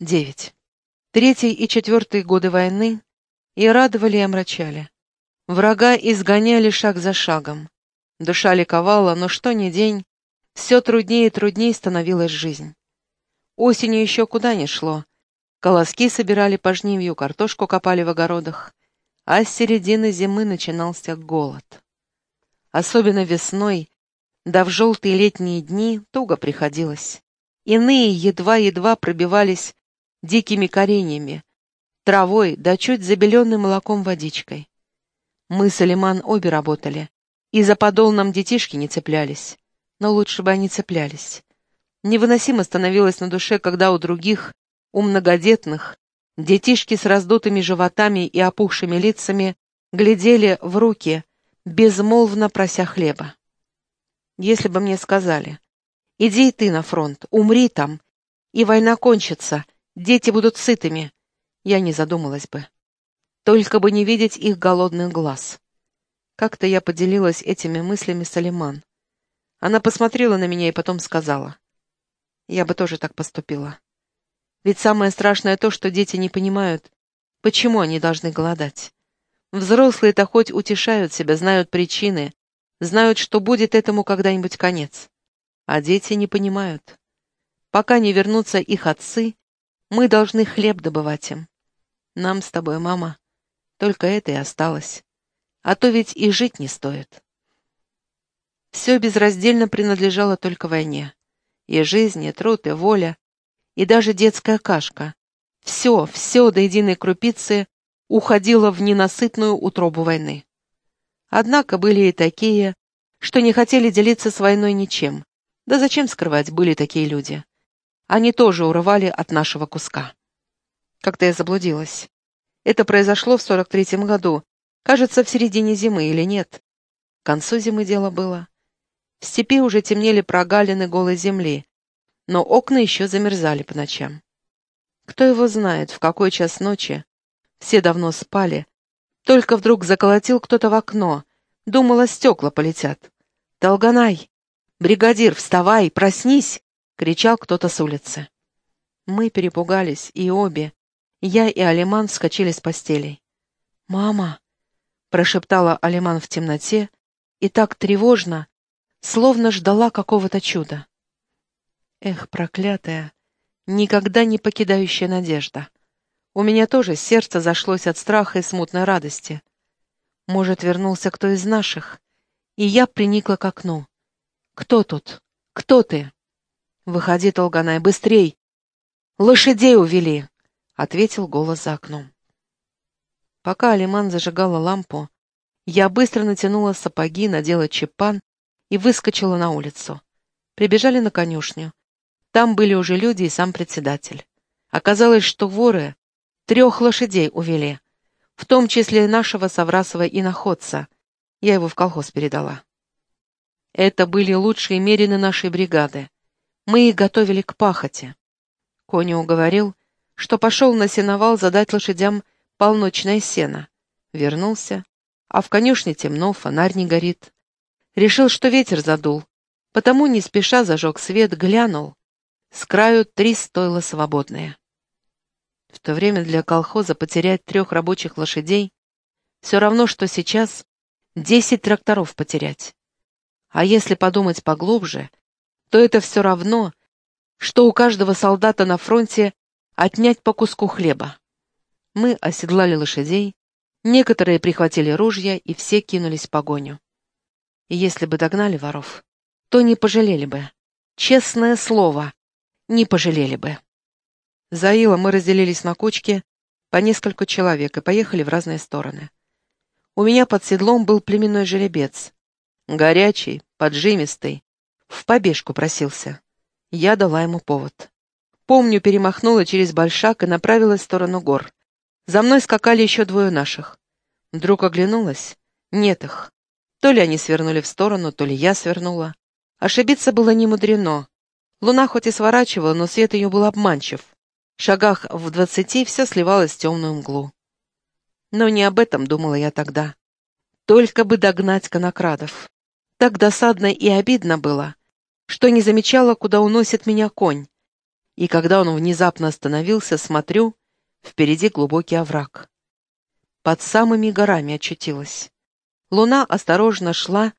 9. Третий и четвертый годы войны и радовали, и омрачали. Врага изгоняли шаг за шагом. Душа ликовала, но что ни день, все труднее и труднее становилась жизнь. Осенью еще куда ни шло. Колоски собирали по жнивью, картошку копали в огородах, а с середины зимы начинался голод. Особенно весной, да в желтые летние дни, туго приходилось. Иные едва-едва пробивались дикими кореньями, травой да чуть забеленным молоком водичкой. Мы с Алиман обе работали, и за подол нам детишки не цеплялись, но лучше бы они цеплялись. Невыносимо становилось на душе, когда у других, у многодетных, детишки с раздутыми животами и опухшими лицами глядели в руки, безмолвно прося хлеба. Если бы мне сказали, иди и ты на фронт, умри там, и война кончится, Дети будут сытыми. Я не задумалась бы. Только бы не видеть их голодных глаз. Как-то я поделилась этими мыслями с Алиман. Она посмотрела на меня и потом сказала. Я бы тоже так поступила. Ведь самое страшное то, что дети не понимают, почему они должны голодать. Взрослые-то хоть утешают себя, знают причины, знают, что будет этому когда-нибудь конец. А дети не понимают. Пока не вернутся их отцы, мы должны хлеб добывать им. Нам с тобой, мама, только это и осталось. А то ведь и жить не стоит. Все безраздельно принадлежало только войне. И жизнь, и труд, и воля, и даже детская кашка. Все, все до единой крупицы уходило в ненасытную утробу войны. Однако были и такие, что не хотели делиться с войной ничем. Да зачем скрывать, были такие люди. Они тоже урывали от нашего куска. Как-то я заблудилась. Это произошло в сорок третьем году. Кажется, в середине зимы или нет. К концу зимы дело было. В степи уже темнели прогалины голой земли, но окна еще замерзали по ночам. Кто его знает, в какой час ночи? Все давно спали. Только вдруг заколотил кто-то в окно. Думала, стекла полетят. «Долганай! Бригадир, вставай, проснись!» Кричал кто-то с улицы. Мы перепугались, и обе, я и Алиман вскочили с постелей. «Мама!» — прошептала Алиман в темноте, и так тревожно, словно ждала какого-то чуда. Эх, проклятая, никогда не покидающая надежда. У меня тоже сердце зашлось от страха и смутной радости. Может, вернулся кто из наших, и я приникла к окну. «Кто тут? Кто ты?» «Выходи, Толганай, быстрей! Лошадей увели!» — ответил голос за окном. Пока Алиман зажигала лампу, я быстро натянула сапоги, надела чепан и выскочила на улицу. Прибежали на конюшню. Там были уже люди и сам председатель. Оказалось, что воры трех лошадей увели, в том числе нашего Саврасова иноходца. Я его в колхоз передала. Это были лучшие мерины нашей бригады. Мы их готовили к пахоте. Коня уговорил, что пошел на сеновал задать лошадям полночное сено. Вернулся, а в конюшне темно, фонарь не горит. Решил, что ветер задул, потому не спеша зажег свет, глянул. С краю три стойла свободные. В то время для колхоза потерять трех рабочих лошадей все равно, что сейчас десять тракторов потерять. А если подумать поглубже, то это все равно, что у каждого солдата на фронте отнять по куску хлеба. Мы оседлали лошадей, некоторые прихватили ружья, и все кинулись в погоню. И если бы догнали воров, то не пожалели бы. Честное слово, не пожалели бы. За Ила мы разделились на кучки по несколько человек и поехали в разные стороны. У меня под седлом был племенной жеребец. Горячий, поджимистый, в побежку просился. Я дала ему повод. Помню, перемахнула через большак и направилась в сторону гор. За мной скакали еще двое наших. Вдруг оглянулась. Нет их. То ли они свернули в сторону, то ли я свернула. Ошибиться было не мудрено. Луна хоть и сворачивала, но свет ее был обманчив. В шагах в двадцати все сливалось в темную мглу. Но не об этом думала я тогда. Только бы догнать конокрадов. Так досадно и обидно было, что не замечала, куда уносит меня конь. И когда он внезапно остановился, смотрю, впереди глубокий овраг. Под самыми горами очутилась. Луна осторожно шла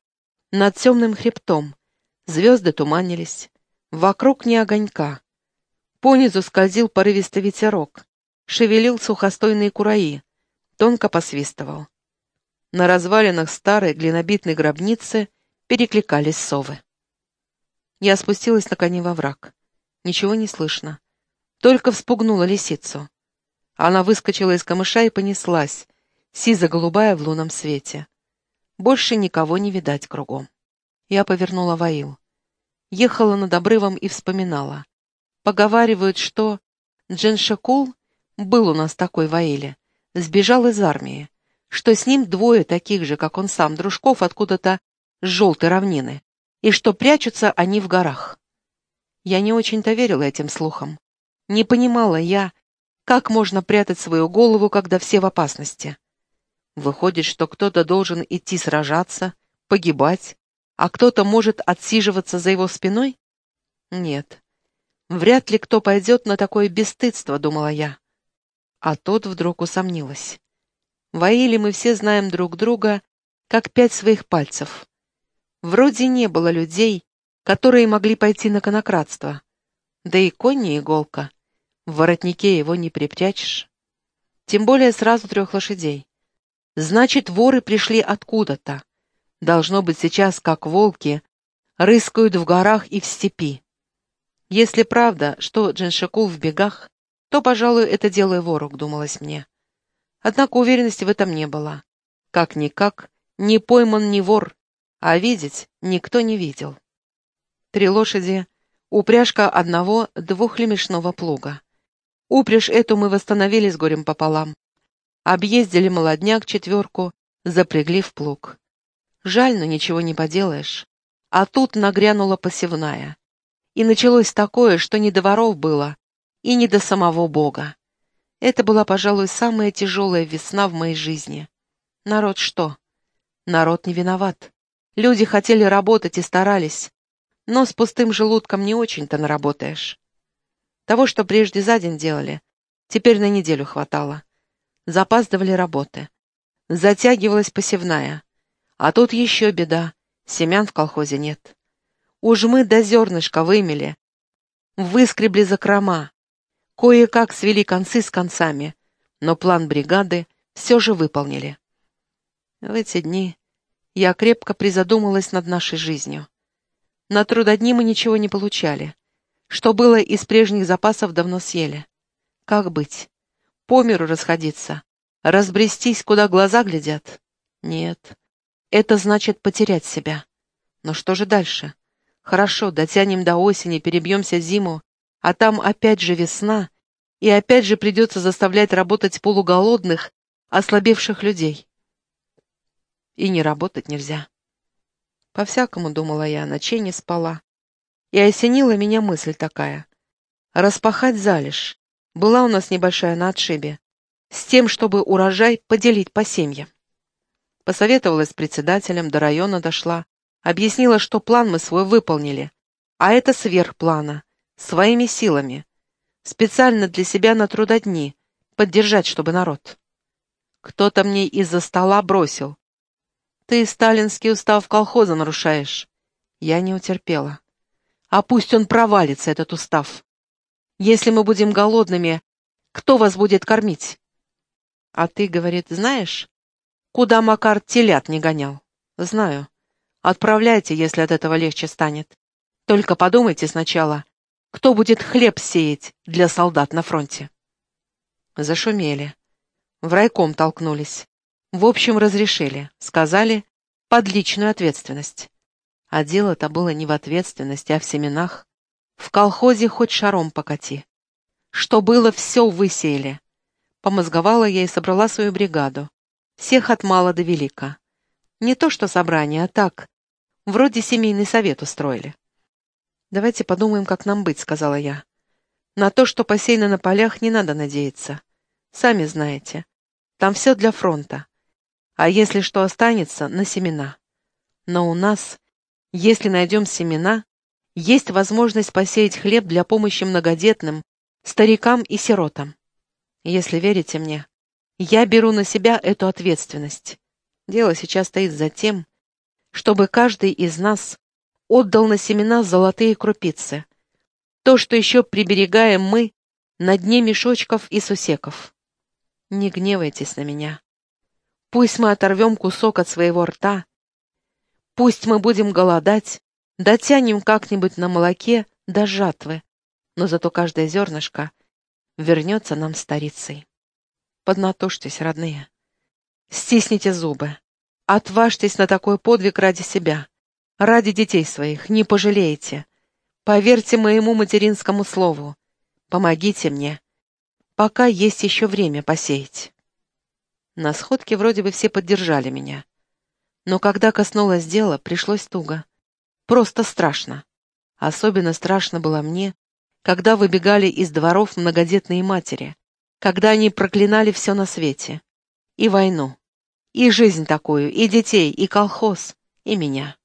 над темным хребтом. Звезды туманились. Вокруг не огонька. Понизу скользил порывистый ветерок. Шевелил сухостойные кураи. Тонко посвистывал. На развалинах старой глинобитной гробницы перекликались совы. Я спустилась на коне во враг. Ничего не слышно. Только вспугнула лисицу. Она выскочила из камыша и понеслась, сизо-голубая в лунном свете. Больше никого не видать кругом. Я повернула воил. Ехала над обрывом и вспоминала. Поговаривают, что Дженшакул был у нас такой воиле, сбежал из армии, что с ним двое таких же, как он сам, дружков откуда-то с желтой равнины, и что прячутся они в горах. Я не очень-то верила этим слухам. Не понимала я, как можно прятать свою голову, когда все в опасности. Выходит, что кто-то должен идти сражаться, погибать, а кто-то может отсиживаться за его спиной? Нет. Вряд ли кто пойдет на такое бесстыдство, думала я. А тут вдруг усомнилась. Воили мы все знаем друг друга, как пять своих пальцев. Вроде не было людей, которые могли пойти на конократство. Да и конь не иголка. В воротнике его не припрячешь. Тем более сразу трех лошадей. Значит, воры пришли откуда-то. Должно быть сейчас, как волки, рыскают в горах и в степи. Если правда, что Джиншакул в бегах, то, пожалуй, это дело ворог, думалось мне. Однако уверенности в этом не было. Как-никак, не пойман ни вор, а видеть никто не видел. Три лошади, упряжка одного двухлемешного плуга. Упряжь эту мы восстановили с горем пополам. Объездили молодняк четверку, запрягли в плуг. Жаль, но ничего не поделаешь. А тут нагрянула посевная. И началось такое, что не до воров было, и не до самого Бога. Это была, пожалуй, самая тяжелая весна в моей жизни. Народ что? Народ не виноват. Люди хотели работать и старались, но с пустым желудком не очень-то наработаешь. Того, что прежде за день делали, теперь на неделю хватало. Запаздывали работы. Затягивалась посевная. А тут еще беда. Семян в колхозе нет. Уж мы до зернышка вымели. Выскребли закрома. Кое-как свели концы с концами. Но план бригады все же выполнили. В эти дни я крепко призадумалась над нашей жизнью. На трудодни мы ничего не получали. Что было из прежних запасов, давно съели. Как быть? По миру расходиться? Разбрестись, куда глаза глядят? Нет. Это значит потерять себя. Но что же дальше? Хорошо, дотянем до осени, перебьемся зиму, а там опять же весна, и опять же придется заставлять работать полуголодных, ослабевших людей и не работать нельзя. По-всякому, думала я, ночей не спала. И осенила меня мысль такая. Распахать залежь. Была у нас небольшая на отшибе. С тем, чтобы урожай поделить по семьям. Посоветовалась с председателем, до района дошла. Объяснила, что план мы свой выполнили. А это сверх плана. Своими силами. Специально для себя на трудодни. Поддержать, чтобы народ. Кто-то мне из-за стола бросил. Ты сталинский устав колхоза нарушаешь. Я не утерпела. А пусть он провалится, этот устав. Если мы будем голодными, кто вас будет кормить? А ты, говорит, знаешь, куда Макар телят не гонял? Знаю. Отправляйте, если от этого легче станет. Только подумайте сначала, кто будет хлеб сеять для солдат на фронте. Зашумели. В райком толкнулись. В общем, разрешили. Сказали, под личную ответственность. А дело-то было не в ответственности, а в семенах. В колхозе хоть шаром покати. Что было, все высеяли. Помозговала я и собрала свою бригаду. Всех от мала до велика. Не то что собрание, а так. Вроде семейный совет устроили. «Давайте подумаем, как нам быть», — сказала я. «На то, что посеяно на полях, не надо надеяться. Сами знаете. Там все для фронта а если что останется, на семена. Но у нас, если найдем семена, есть возможность посеять хлеб для помощи многодетным, старикам и сиротам. Если верите мне, я беру на себя эту ответственность. Дело сейчас стоит за тем, чтобы каждый из нас отдал на семена золотые крупицы, то, что еще приберегаем мы на дне мешочков и сусеков. Не гневайтесь на меня. Пусть мы оторвем кусок от своего рта, пусть мы будем голодать, дотянем как-нибудь на молоке до жатвы, но зато каждое зернышко вернется нам старицей. Поднатужьтесь, родные. Стисните зубы. Отважьтесь на такой подвиг ради себя, ради детей своих, не пожалеете. Поверьте моему материнскому слову. Помогите мне, пока есть еще время посеять. На сходке вроде бы все поддержали меня. Но когда коснулось дела, пришлось туго. Просто страшно. Особенно страшно было мне, когда выбегали из дворов многодетные матери, когда они проклинали все на свете. И войну, и жизнь такую, и детей, и колхоз, и меня.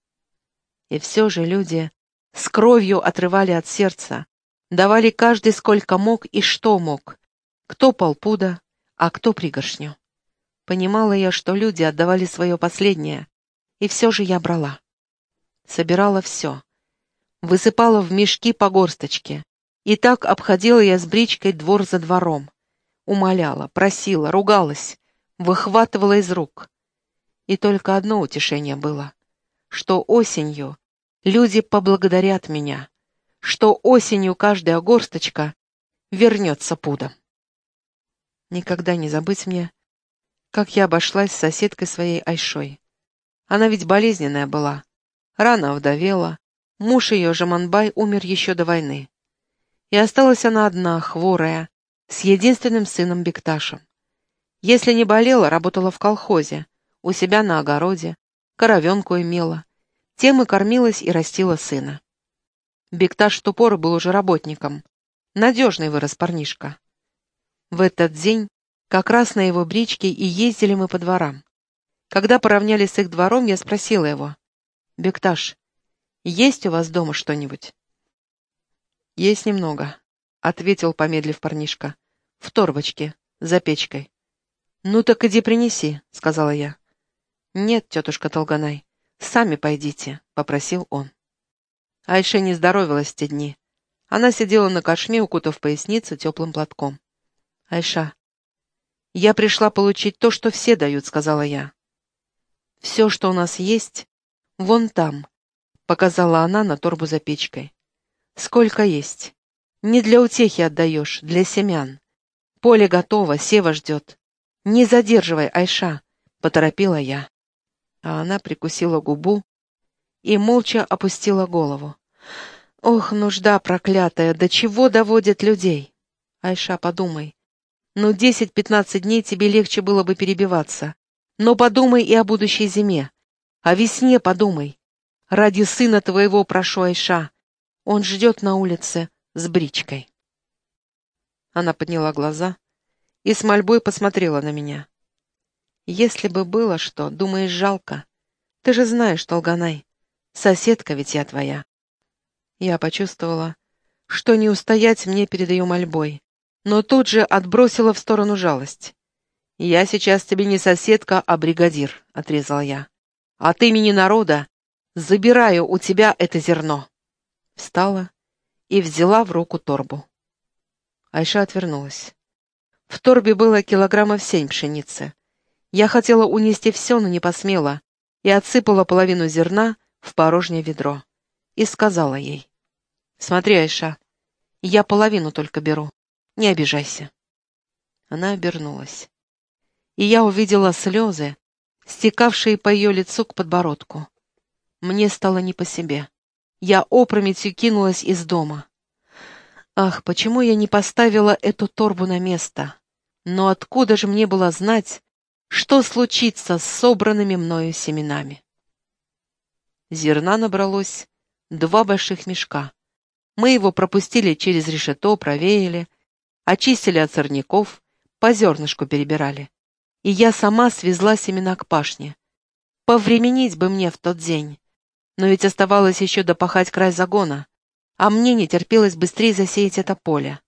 И все же люди с кровью отрывали от сердца, давали каждый сколько мог и что мог, кто полпуда, а кто пригоршню. Понимала я, что люди отдавали свое последнее, и все же я брала. Собирала все. Высыпала в мешки по горсточке. И так обходила я с бричкой двор за двором. Умоляла, просила, ругалась, выхватывала из рук. И только одно утешение было, что осенью люди поблагодарят меня, что осенью каждая горсточка вернется пудом. Никогда не забыть мне, как я обошлась с соседкой своей Айшой. Она ведь болезненная была, рано овдовела, муж ее, Жаманбай, умер еще до войны. И осталась она одна, хворая, с единственным сыном Бекташем. Если не болела, работала в колхозе, у себя на огороде, коровенку имела. Тем и кормилась и растила сына. Бекташ в ту пору был уже работником. Надежный вырос парнишка. В этот день как раз на его бричке и ездили мы по дворам. Когда поравнялись с их двором, я спросила его. «Бекташ, есть у вас дома что-нибудь?» «Есть немного», — ответил, помедлив парнишка. «В торбочке, за печкой». «Ну так иди принеси», — сказала я. «Нет, тетушка Толганай, сами пойдите», — попросил он. Айше не здоровилась те дни. Она сидела на кошме, укутав поясницу теплым платком. «Айша, я пришла получить то, что все дают», — сказала я. «Все, что у нас есть, вон там», — показала она на торбу за печкой. «Сколько есть. Не для утехи отдаешь, для семян. Поле готово, сева ждет. Не задерживай, Айша», — поторопила я а она прикусила губу и молча опустила голову. «Ох, нужда проклятая, до чего доводят людей?» «Айша, подумай. Ну, десять-пятнадцать дней тебе легче было бы перебиваться. Но подумай и о будущей зиме. О весне подумай. Ради сына твоего прошу, Айша. Он ждет на улице с бричкой». Она подняла глаза и с мольбой посмотрела на меня. Если бы было что, думаешь, жалко. Ты же знаешь, Толганай, соседка ведь я твоя. Я почувствовала, что не устоять мне перед ее мольбой, но тут же отбросила в сторону жалость. «Я сейчас тебе не соседка, а бригадир», — отрезал я. «От имени народа забираю у тебя это зерно». Встала и взяла в руку торбу. Айша отвернулась. В торбе было килограммов семь пшеницы. Я хотела унести все, но не посмела, и отсыпала половину зерна в порожнее ведро. И сказала ей, «Смотри, Айша, я половину только беру, не обижайся». Она обернулась. И я увидела слезы, стекавшие по ее лицу к подбородку. Мне стало не по себе. Я опрометью кинулась из дома. Ах, почему я не поставила эту торбу на место? Но откуда же мне было знать, что случится с собранными мною семенами. Зерна набралось два больших мешка. Мы его пропустили через решето, провеяли, очистили от сорняков, по зернышку перебирали. И я сама свезла семена к пашне. Повременить бы мне в тот день. Но ведь оставалось еще допахать край загона, а мне не терпелось быстрее засеять это поле.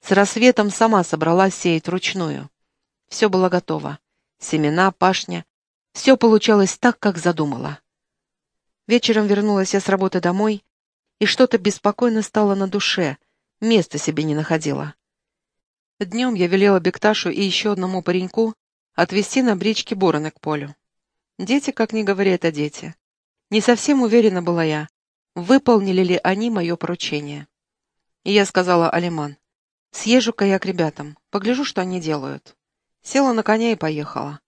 С рассветом сама собралась сеять вручную. Все было готово. Семена, пашня. Все получалось так, как задумала. Вечером вернулась я с работы домой, и что-то беспокойно стало на душе, места себе не находила. Днем я велела Бекташу и еще одному пареньку отвезти на бричке бороны к полю. Дети, как ни говори, это дети. Не совсем уверена была я, выполнили ли они мое поручение. И я сказала Алиман, съезжу-ка я к ребятам, погляжу, что они делают. Села на коня и поехала.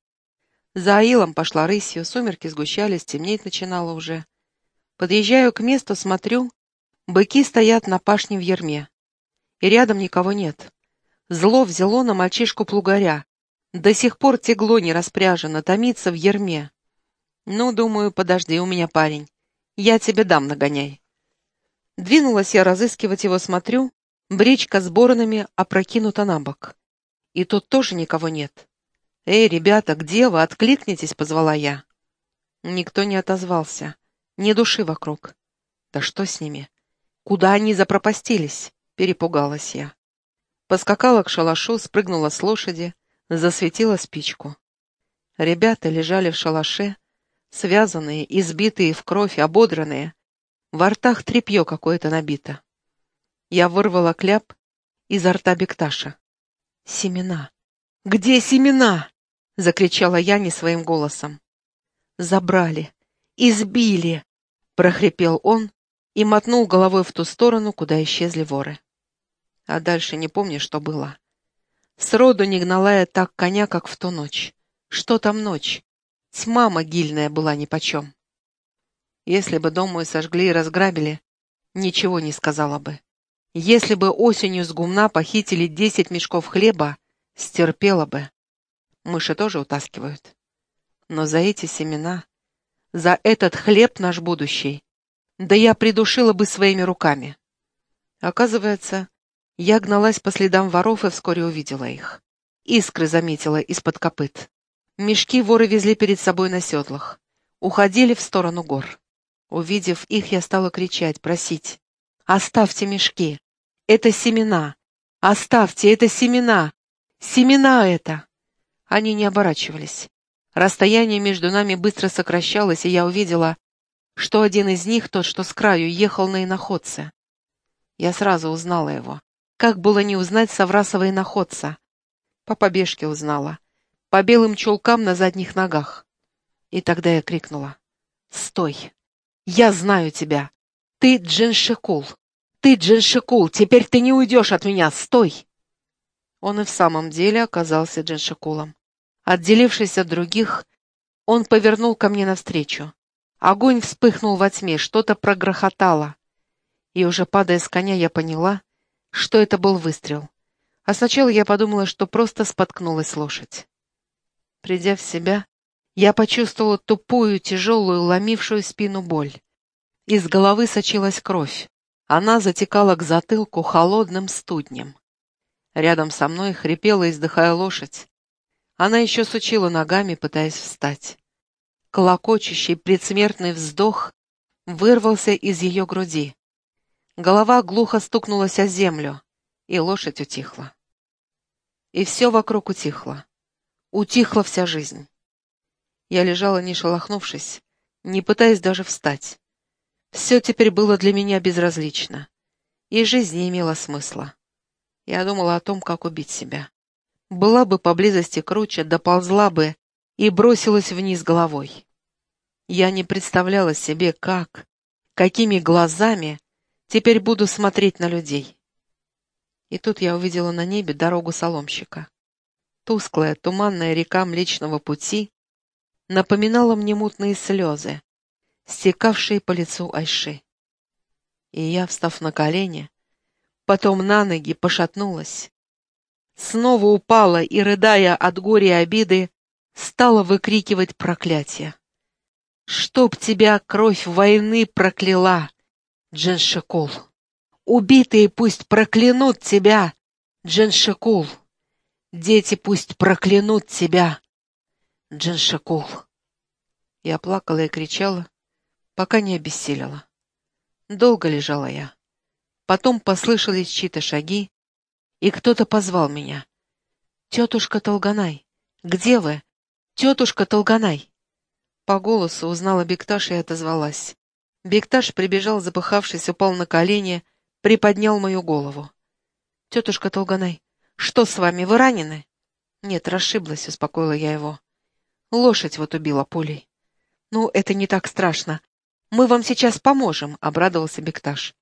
За Аилом пошла рысью, сумерки сгущались, темнеть начинало уже. Подъезжаю к месту, смотрю, быки стоят на пашне в ерме. И рядом никого нет. Зло взяло на мальчишку-плугаря. До сих пор тегло не распряжено, томится в ерме. Ну, думаю, подожди у меня, парень. Я тебе дам нагоняй. Двинулась я разыскивать его, смотрю, бричка с боронами опрокинута на бок. И тут тоже никого нет. «Эй, ребята, где вы? Откликнитесь!» — позвала я. Никто не отозвался. Ни души вокруг. Да что с ними? Куда они запропастились? Перепугалась я. Поскакала к шалашу, спрыгнула с лошади, засветила спичку. Ребята лежали в шалаше, связанные, избитые в кровь, ободранные. Во ртах тряпье какое-то набито. Я вырвала кляп изо рта Бекташа. «Семена! Где семена?» — закричала я не своим голосом. «Забрали! Избили!» — прохрипел он и мотнул головой в ту сторону, куда исчезли воры. А дальше не помню, что было. Сроду не гнала я так коня, как в ту ночь. Что там ночь? Тьма могильная была нипочем. Если бы дом мой сожгли и разграбили, ничего не сказала бы. Если бы осенью с гумна похитили десять мешков хлеба, стерпела бы. Мыши тоже утаскивают. Но за эти семена, за этот хлеб наш будущий, да я придушила бы своими руками. Оказывается, я гналась по следам воров и вскоре увидела их. Искры заметила из-под копыт. Мешки воры везли перед собой на седлах. Уходили в сторону гор. Увидев их, я стала кричать, просить. «Оставьте мешки! Это семена! Оставьте, это семена! Семена это!» Они не оборачивались. Расстояние между нами быстро сокращалось, и я увидела, что один из них, тот, что с краю, ехал на иноходце. Я сразу узнала его. Как было не узнать Саврасова иноходца? По побежке узнала. По белым чулкам на задних ногах. И тогда я крикнула. «Стой! Я знаю тебя! Ты Джиншикул! Ты Джиншикул! Теперь ты не уйдешь от меня! Стой!» Он и в самом деле оказался Джиншикулом. Отделившись от других, он повернул ко мне навстречу. Огонь вспыхнул во тьме, что-то прогрохотало. И уже падая с коня, я поняла, что это был выстрел. А сначала я подумала, что просто споткнулась лошадь. Придя в себя, я почувствовала тупую, тяжелую, ломившую спину боль. Из головы сочилась кровь. Она затекала к затылку холодным студнем. Рядом со мной хрипела, издыхая лошадь. Она еще сучила ногами, пытаясь встать. Колокочущий предсмертный вздох вырвался из ее груди. Голова глухо стукнулась о землю, и лошадь утихла. И все вокруг утихло. Утихла вся жизнь. Я лежала, не шелохнувшись, не пытаясь даже встать. Все теперь было для меня безразлично, и жизнь не имела смысла. Я думала о том, как убить себя. Была бы поблизости круче, доползла бы и бросилась вниз головой. Я не представляла себе, как, какими глазами Теперь буду смотреть на людей. И тут я увидела на небе дорогу соломщика. Тусклая, туманная река Млечного Пути напоминала мне мутные слезы, стекавшие по лицу Айши. И я, встав на колени, потом на ноги пошатнулась, снова упала и, рыдая от горя и обиды, стала выкрикивать проклятие. «Чтоб тебя кровь войны прокляла!» Дженшекул. Убитые пусть проклянут тебя, Дженшекул. Дети пусть проклянут тебя, Дженшекул. Я плакала и кричала, пока не обессилила. Долго лежала я. Потом послышались чьи-то шаги, и кто-то позвал меня. «Тетушка Толганай, где вы? Тетушка Толганай!» По голосу узнала Бекташ и отозвалась. Бекташ прибежал, запыхавшись, упал на колени, приподнял мою голову. «Тетушка Толганай, что с вами, вы ранены?» «Нет, расшиблась», — успокоила я его. «Лошадь вот убила пулей». «Ну, это не так страшно. Мы вам сейчас поможем», — обрадовался Бекташ.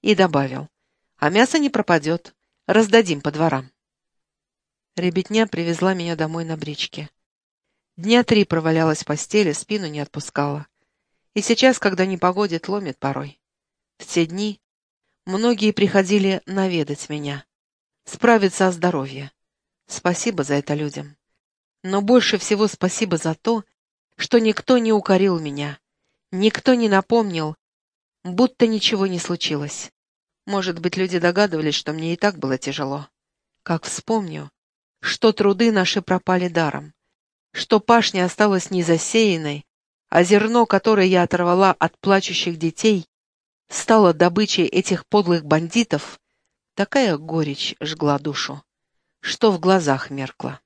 И добавил. «А мясо не пропадет. Раздадим по дворам». Ребятня привезла меня домой на бричке. Дня три провалялась в постели, спину не отпускала. И сейчас, когда не погодит, ломит порой. В те дни многие приходили наведать меня, справиться о здоровье. Спасибо за это людям. Но больше всего спасибо за то, что никто не укорил меня, никто не напомнил, будто ничего не случилось. Может быть, люди догадывались, что мне и так было тяжело. Как вспомню, что труды наши пропали даром, что пашня осталась незасеянной, а зерно, которое я оторвала от плачущих детей, стало добычей этих подлых бандитов, такая горечь жгла душу, что в глазах меркла.